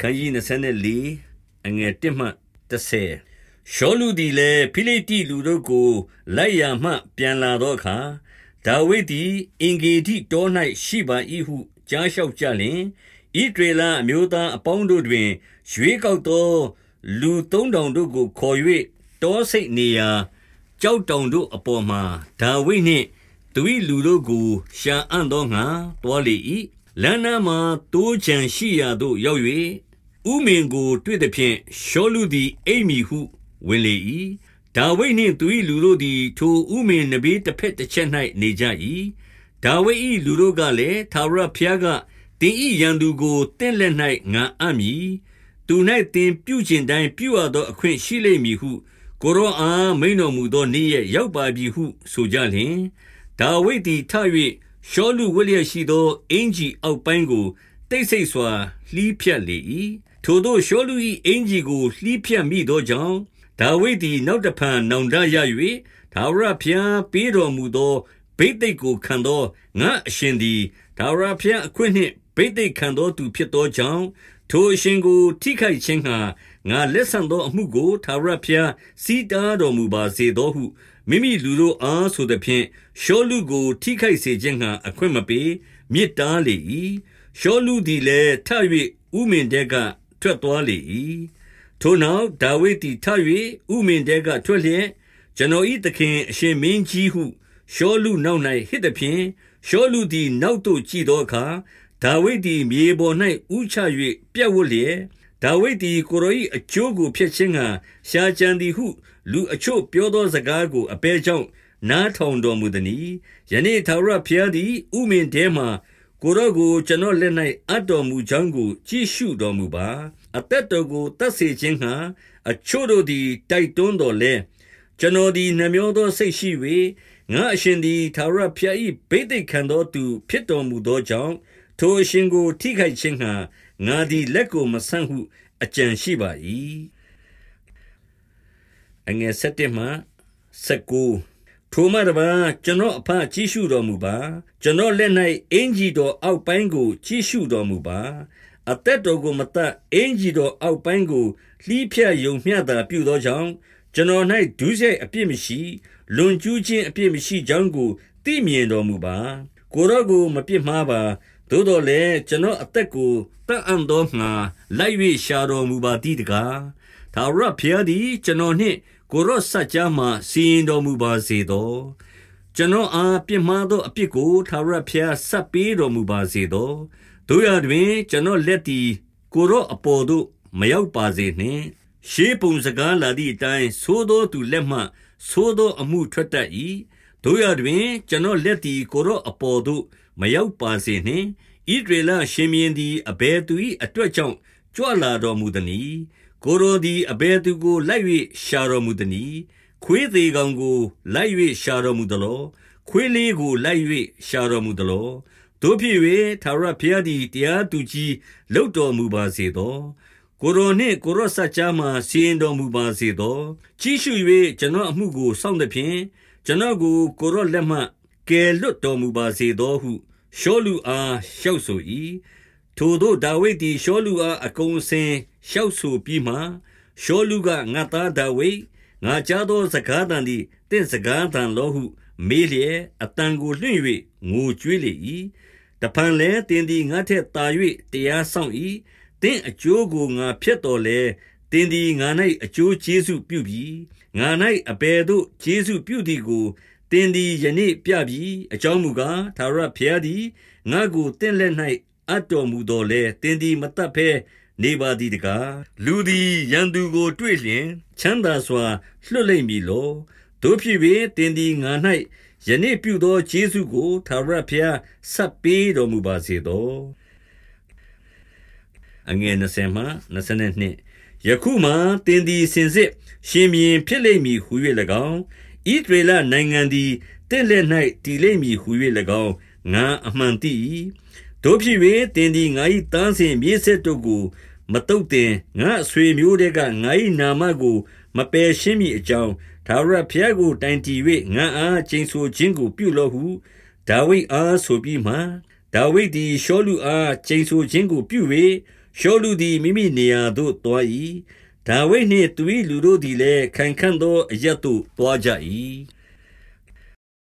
ခန်းကြီး24အငယ်1မှ30ရှောလူသည်လည်းဖိလိတိလူတို့ကိုလိုက်ရမှ ပြန်လာသောအခါဒါဝိဒ်သည်အင်ဂေတိတော၌ရှိပါ၏ဟုကြားလျှောက်ကြလျင်ဣဒရေလအမျိုးသားအပေါင်းတို့တွင်ရွေးကောက်သော လူသုံးတောင်တို့ကိုခေါ်၍တောစိတ်နေရာကြောက်တောင်တို့အပေါ်မှာဒါဝိဒ်နှင့်သူ၏လူတို့ကိုရှာအံ့သောငါတွားလေ၏လမ်းနားမှာတိုးချံရှိရာသို့ရောက်၍ ဥမင်ကို တွေ့သဖြင့်ရှောလူသည် အိမ်မီဟု ဝင်လေ၏ဒါဝိဒ်နှင့်သူ၏လူတို့သည် ထိုဥမင်နဘေးတစ်ဖက်တစ်ချက်၌နေကြ၏ဒါဝိဒ်၏လူတို့ကလည်းသာရဖျားကတင်ဤရန်သူကိုတင့်လက်၌ငါအံ့မည် သူ၌တင်ပြုကျင်တိုင်း ပြုရသော အခွင့်ရှိလိမ့်မည်ဟု ကိုရောအား မိန်တော်မူသောနေ့ရက် ရောက်ပါပြီဟု ဆိုကြလျင် ဒါဝိဒ်သည်ထ၍ရှောလုဝတ်လျက်ရှိသော အင်ကြီးအောက်ပိုင်းကို တိတ်ဆိတ်စွာ လှီးဖြတ်လေ၏ ထိုသို့ရှောလု၏အင်ကြီးကိုလှီးဖြတ်မိသောကြောင့်ဒါဝိဒ်သည်နောက်တဖန်နောင်တရ၍ဒါဝရဖျားပေးတော်မူသောဘိသိက်ကိုခံသောငါအရှင်သည်ဒါဝရဖျားအခွင့်နှင့်ဘိသိက်ခံသောသူဖြစ်သောကြောင့်ထိုအရှင်ကို ထိခိုက်ခြင်းငှာငါလက်ဆံသောအမှုကိုသာရဖျားစီတားတော်မူပါစေသောဟုမိမိလူတို့အားဆိုသဖြင့်ရှောလူကို ထိခိုက်စေခြင်းငှာအခွင့်မပေးမြစ်တားလေ၏ရှောလူသည်လည်းထ၍ဥမင်တဲက ထွက်သွားလေ၏ထိုနောက်ဒါဝိဒ်သည်ထ၍ဥမင်တဲကထွက်လျက်ကျွန်တော်၏သခင်အရှင်မင်းကြီးဟုရှောလူနောက်၌ဟစ်သည်ဖြင့်ရှောလူသည်နောက်သို့ကြည့်သောအခါဒါဝိဒ်သည်မြေပေါ်၌ဥချ၍ပြက်ဝတ်လျက်ဒါဝိဒ်သည်ကိုရော၏အကျိုးကိုဖျက်ခြင်းငှာရှာကြံသည်ဟု လူအချို့ပြောသောစကားကိုအပဲကြောင့်နားထောင်တော်မူသည်။ယနေ့သာရဖျားသည်ဥမင်တဲမှ ကိုရောကိုကျွန်တော်လက်၌အပ်တော်မူကြောင်းကိုကြည့်ရှုတော်မူပါ။အသက်တော်ကိုတတ်စေခြင်းငှာအချို့တို့သည်တိုက်တွန်းတော်လဲကျွန်တော်သည်နှမျောသောစိတ်ရှိ၍ငါအရှင်သည်သာရဖျား၏ဘိသိက်ခံသောသူဖြစ်တော်မူသောကြောင့်ထိုအရှင်ကိုထိခိုက်ခြင်းငှာငါသည်လက်ကိုမဆန့်ဟုအကြံရှိပါ၏အငယ်7မှ19 ထိုမှတပါကျွန်တော်အဖကြည့်ရှုတော်မူပါ ကျွန်တော်လက်၌အင်ကြီးတော်အောက်ပိုင်းကိုကြည့်ရှုတော်မူပါ အသက်တော်ကိုမတတ်အင်ကြီးတော်အောက်ပိုင်းကိုလှီးဖြတ်ယုံမျှတာပြုသောကြောင့်ကျွန်တော်၌ဒုစရိုက်အပြစ်မရှိ လွန်ကျူးခြင်းအပြစ်မရှိကြောင်းကိုသိမြင်တော်မူပါ ကိုရောကိုမပြစ်မှားပါသို့တော်လည်းကျွန်တော်အသက်ကိုတတ်အံ့သောငါလိုက်၍ရှာတော်မူပါသည်တကားသာရဖျားသည်ကျွန်တော်နှင့် ကိုရော့စัจ जा မှစီရင်တော်မူပါစေသောကျွန်တော်အားပြစ်မှားသောအပြစ်ကိုသာရဖျားဆက်ပေးတော်မူပါစေသောတို့ရတွင် ကျွန်တော်လက်သည်ကိုရော့အပေါ်သို့မရောက်ပါစေနှင့်ရှေးပုံစကားလာသည့်အတိုင်းသိုးသောသူလက်မှသိုးသောအမှုထွက်တတ်၏တို့ရတွင် ကျွန်တော်လက်သည်ကိုရော့အပေါ်သို့မရောက်ပါစေနှင့်ဣဒရေလရှင်မြင်းသည်အဘယ်သူ၏အတွက်ကြောင့်ကြွလာတော်မူသနည်း ကိုရိုသည်အဘယ်သူကိုလိုက်၍ရှာတော်မူသနည်းခွေးသေးကောင်ကိုလိုက်၍ရှာတော်မူသလောခွေးလေးကိုလိုက်၍ရှာတော်မူသလောတို့ဖြစ်၍သာရဖျားသည်တရားသူကြီးလုတ်တော်မူပါစေသောကိုရိုနှင့်ကိုရော့ဆတ်ချာမှစီရင်တော်မူပါစေသောကြီးရှု၍ကျွန်တော်အမှုကိုစောင့်သဖြင့်ကျွန်တော်ကိုကိုရော့လက်မှကယ်လွတ်တော်မူပါစေသောဟုရှောလူအားလျှောက်ဆို၏ ထိုသို့ဒါဝိဒ်သည်ရှောလူအားအကုန်အစင်လျှောက်ဆိုပြီးမှရှောလူကငါသားဒါဝိဒ်ငါကြားသောစကားသံသည်တင့်စကားသံလောဟုမေးလျက်အတန်ကိုလွှင့်၍ငိုကြွေးလေ၏တဖန်လဲတင်းသည်ငါထက်သာ၍တရားဆောင်၏တင့်အကျိုးကိုငါဖျက်တော်လဲတင်းသည်ငါ၌အကျိုးကျေးဇူးပြုပြီးငါ၌အဘယ်သို့ကျေးဇူးပြုသည်ကိုသင်သည်ယနေ့ပြပြီအကြောင်းမူကားသာရဘုရားသည်ငါကိုတင့်လက်၌ အပ်တော်မူတော်လဲသင်သည်မတတ်ဖဲနေပါသည်တကားလူသည်ရန်သူကို တွေ့လျင်ချမ်းသာစွာလွတ်လိမ့်မည်လောတို့ဖြစ်၍သင်သည်ငါ၌ယနေ့ပြုသောယေရှုကိုသာရဘုရားဆက်ပေးတော်မူပါစေသောအငယ်20မှ22ယခုမှတင်သည်စင်စစ်ရှင်မြင်းဖြစ်လိမ့်မည်ဟု၍၎င်းဣသရေလနိုင်ငံသည်တင့်လက်၌တည်လိမ့်မည်ဟု၍၎င်းငါအမှန်သိ၏ တို့ဖြစ်၍တင်သည်ငါ၏တန်းစဉ်မြေဆက်တို့ကို မတုတ်တင်ငါဆွေမျိုးတွေကငါ၏နာမကို မပယ်ရှင်းမည်အကြောင်းဒါဝရဖျားကိုတိုင်တည်၍ငါအားကျိန်ဆိုခြင်းကိုပြုလော့ဟုဒါဝိဒ်အားဆိုပြီးမှဒါဝိဒ်သည်ရှောလူအားကျိန်ဆိုခြင်းကိုပြု၍ရှောလူသည်မိမိနေရာသို့သွား၏ဒါဝိဒ်နှင့်သူ၏လူတို့သည်လည်းခိုင်ခံ့သောအရပ်သို့သွားကြ၏